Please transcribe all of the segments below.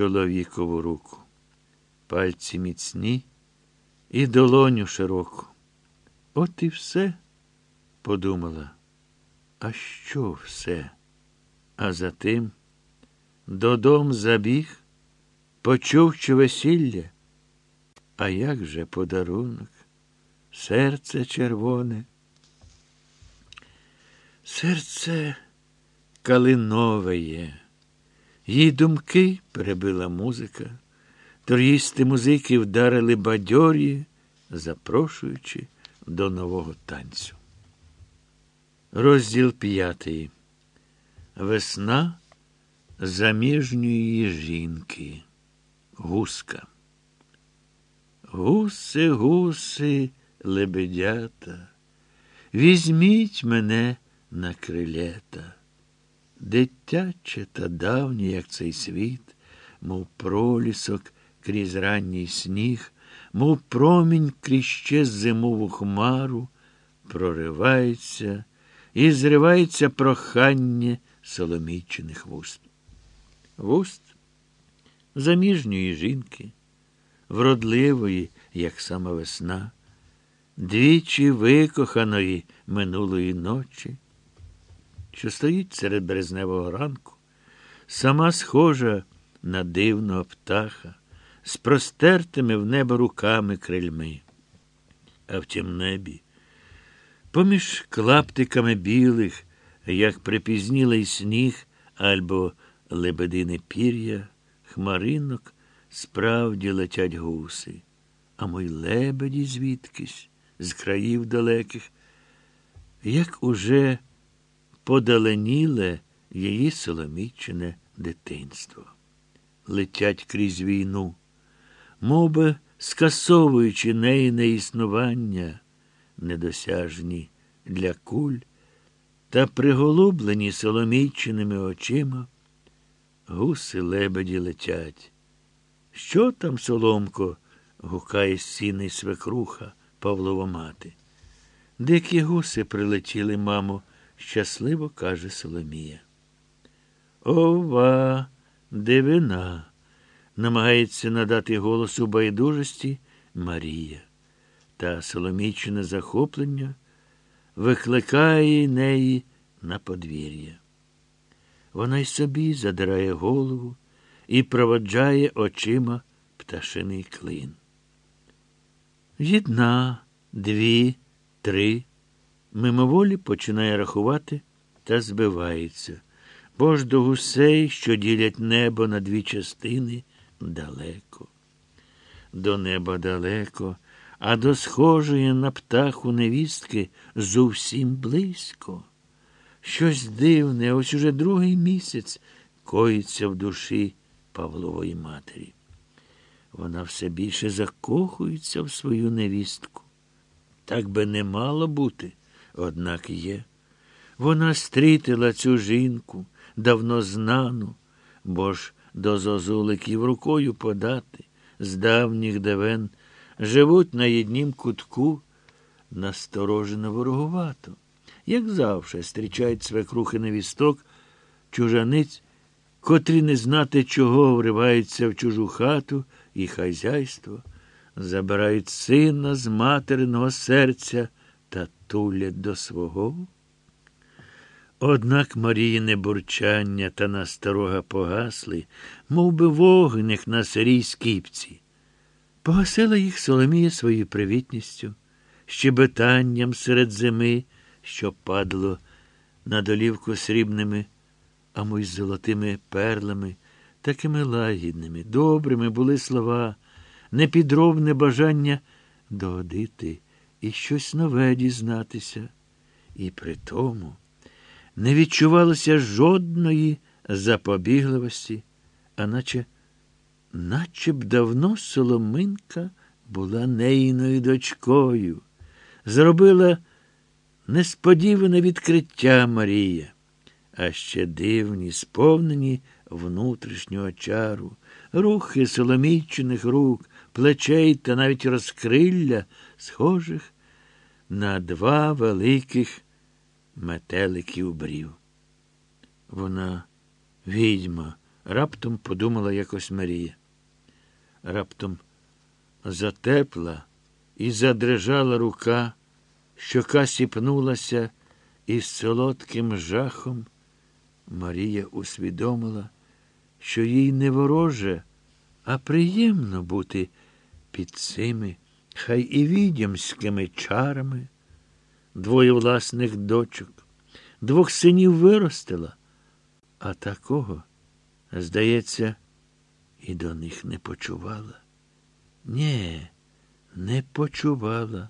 чоловікову руку. Пальці міцні і долоню широку. От і все, подумала. А що все? А за тим додом забіг, почув, що весілля. А як же подарунок? Серце червоне. Серце калинове є. Їй думки перебила музика. Торгісти музики вдарили бадьорі, запрошуючи до нового танцю. Розділ п'ятий. Весна заміжньої жінки. Гуска. Гуси, гуси, лебедята, візьміть мене на крилета. Дитяче та давнє, як цей світ, мов пролісок крізь ранній сніг, мов промінь крізь ще зимову хмару, проривається і зривається прохання соломійчених вуст. Вуст заміжньої жінки, вродливої, як сама весна, двічі викоханої минулої ночі, що стоїть серед березневого ранку, сама схожа на дивного птаха, з простертими в небо руками крильми. А в тім небі, поміж клаптиками білих, як припізнілий сніг або лебедине пір'я, хмаринок справді летять гуси, а мої лебеді звідкись, з країв далеких, як уже подаленіле її соломічне дитинство. Летять крізь війну мов би скасовуючи неї існування, недосяжні для куль та приголублені соломійчиними очима, гуси лебеді летять. Що там, соломко? гукає сіний свекруха Павлова мати. Дикі гуси прилетіли, мамо, щасливо каже Соломія. Ова, дивина намагається надати голосу байдужості Марія. Та соломічне захоплення викликає неї на подвір'я. Вона й собі задирає голову і проводжає очима пташиний клин. Єдна, дві, три. Мимоволі починає рахувати та збивається, бо ж до гусей, що ділять небо на дві частини, далеко. До неба далеко, а до схожої на птаху невістки зовсім близько. Щось дивне, ось уже другий місяць коїться в душі Павлової матері. Вона все більше закохується в свою невістку. Так би не мало бути, однак є. Вона стрітила цю жінку, давно знану, бо ж до зозуликів рукою подати, з давніх давен, живуть на єднім кутку, насторожено ворогувато. Як завжди, зустрічають свекрухи невісток, чужаниць, котрі не знати, чого вриваються в чужу хату і хазяйство, забирають сина з материного серця та тулять до свого. Однак Маріїне бурчання та насторога погасли, мов би вогник на сирій скіпці. Погасила їх Соломія своєю привітністю, щебетанням серед зими, що падало на долівку срібними, а мой золотими перлами, такими лагідними, добрими були слова, непідробне бажання догодити і щось нове дізнатися. І при тому не відчувалося жодної запобігливості, а наче, наче б давно Соломинка була нейною дочкою, зробила несподіване відкриття Марія, а ще дивні, сповнені внутрішнього чару, рухи соломійчених рук, плечей та навіть розкрилля, схожих на два великих метеликів брів. Вона відьма, Раптом подумала якось Марія. Раптом затепла і задрижала рука, щока сіпнулася, і з солодким жахом Марія усвідомила, що їй не вороже, а приємно бути під цими хай і відьомськими чарами, двоє власних дочок, двох синів виростила, а такого, здається, і до них не почувала. Нє, не почувала,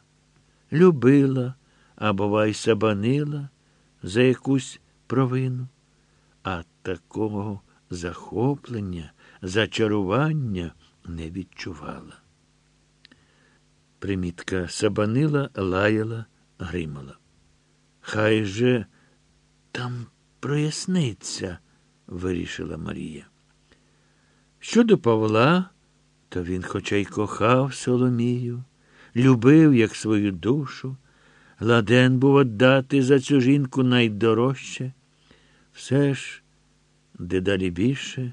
любила, а бувай сабанила за якусь провину, а такого захоплення, зачарування не відчувала. Примітка сабанила, лаяла, гримала. Хай же там проясниться, вирішила Марія. Щодо Павла, то він, хоча й кохав Соломію, любив, як свою душу, ладен був отдати за цю жінку найдорожче, все ж, дедалі більше,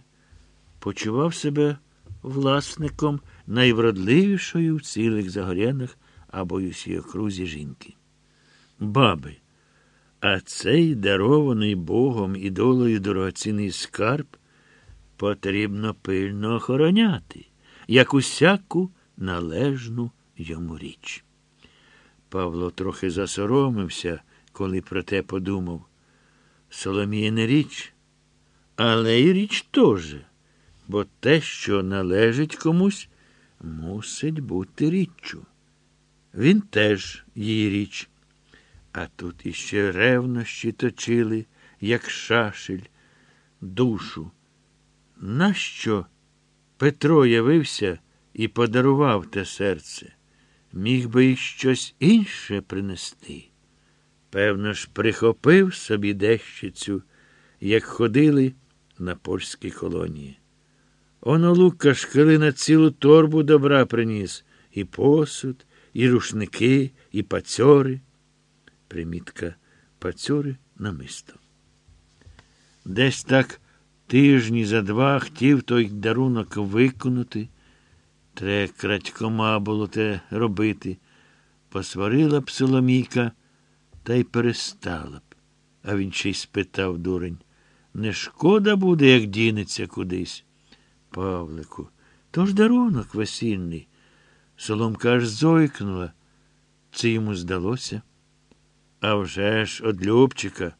почував себе власником найвродливішої в цілих Загорянах або й усій окрузі жінки. Баби, а цей дарований Богом і долею дорогоцінний скарб потрібно пильно охороняти, як усяку належну йому річ. Павло трохи засоромився, коли про те подумав. Соломія не річ, але й річ теж бо те, що належить комусь, мусить бути річчю. Він теж її річ. А тут іще ревнощі точили, як шашель, душу. Нащо Петро явився і подарував те серце? Міг би й щось інше принести. Певно ж, прихопив собі дещицю, як ходили на польські колонії. Оно Лука шкалина цілу торбу добра приніс і посуд, і рушники, і пацьори. Примітка пацьори намисто. Десь так тижні за два хотів той дарунок виконати. Тре крадькома було те робити. Посварила б Соломійка та й перестала б. А він ще й спитав дурень. Не шкода буде, як дінеться кудись. Павлику, то ж дарунок весільний. Соломка аж зойкнула. Це йому здалося. А вже ж од Любчика,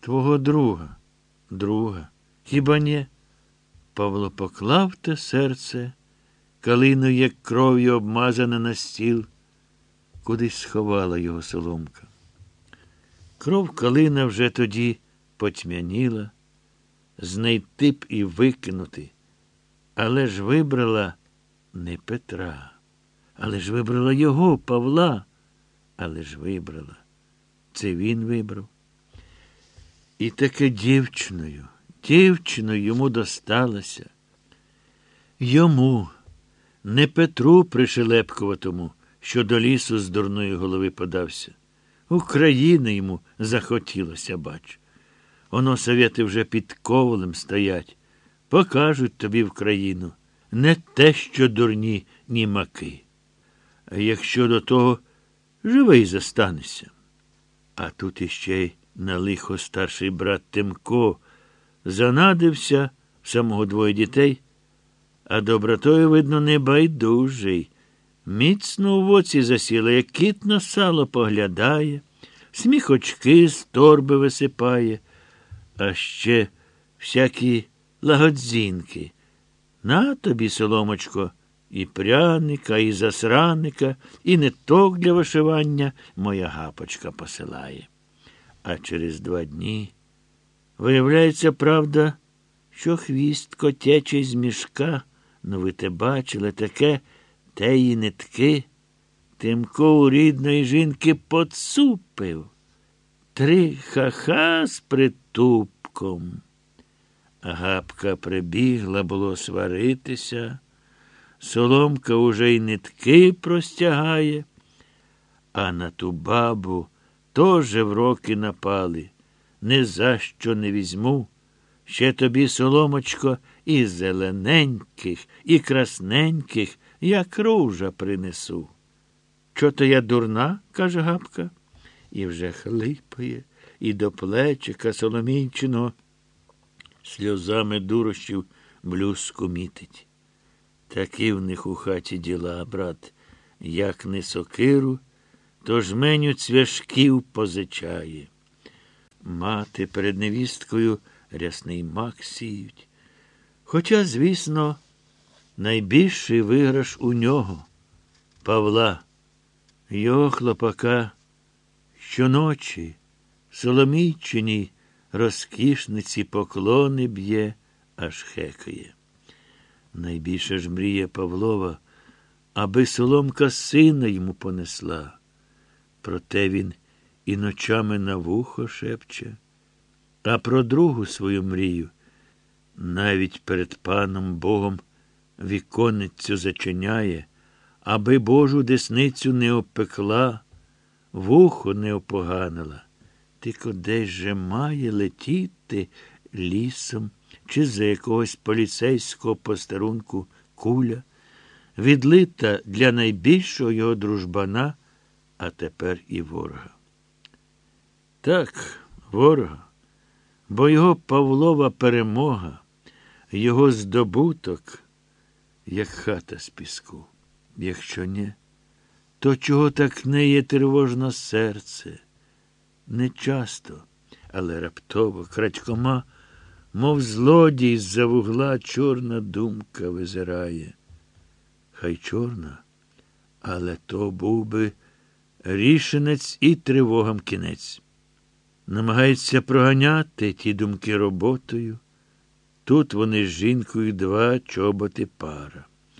твого друга, друга. Хіба ні? Павло поклав те серце, калину, як кров'ю обмазане на стіл, кудись сховала його соломка. Кров калина вже тоді потьмяніла, знайти б і викинути. Але ж вибрала не Петра, але ж вибрала його, Павла, але ж вибрала. Це він вибрав. І таке дівчиною, дівчиною йому досталося. Йому, не Петру пришелепкуватому, що до лісу з дурної голови подався. України йому захотілося, бач. Оно совєти вже під ковалем стоять покажуть тобі в країну не те, що дурні німаки. А якщо до того живий застанешся. А тут іще й на лихо старший брат Тимко занадився самого двоє дітей, а добротою, видно, не байдужий. Міцно в оці засіла, як кіт на сало поглядає, сміхочки з торби висипає, а ще всякі лагодзінки. На тобі, соломочко, і пряника, і засраника, і ниток для вишивання моя гапочка посилає. А через два дні виявляється, правда, що хвіст котячий з мішка, ну ви те бачили таке теї нитки. Тимко у рідної жінки поцупив. Три ха-ха з притупком. Гапка прибігла було сваритися, соломка уже й нитки простягає, а на ту бабу теж в роки напали. Не за що не візьму, Ще тобі, соломочко, і зелененьких, і красненьких, як ружа принесу. Чо то я дурна? каже Гапка, і вже хлипає, і до плечика Соломійчиного сльозами дурощів блюзку мітить. Такі в них у хаті діла, брат, як не сокиру, то жменю цвяшків позичає. Мати перед невісткою рясний мак сіють. Хоча, звісно, найбільший виграш у нього, Павла, його хлопака, щоночі, Соломійчині розкішниці поклони б'є, аж хекає. Найбільше ж мріє Павлова, аби соломка сина йому понесла. Проте він і ночами на вухо шепче, а про другу свою мрію навіть перед паном Богом віконницю зачиняє, аби Божу десницю не опекла, вухо не опоганила. Тільки десь же має летіти лісом чи за якогось поліцейського постарунку куля, відлита для найбільшого його дружбана, а тепер і ворога. Так, ворога, бо його Павлова перемога, його здобуток, як хата з піску. Якщо ні, то чого так неє тривожно серце? Не часто, але раптово крадькома, мов злодій з-за вугла чорна думка визирає. Хай чорна, але то був би рішенець і тривогам кінець. Намагається проганяти ті думки роботою. Тут вони з жінкою два чоботи пара.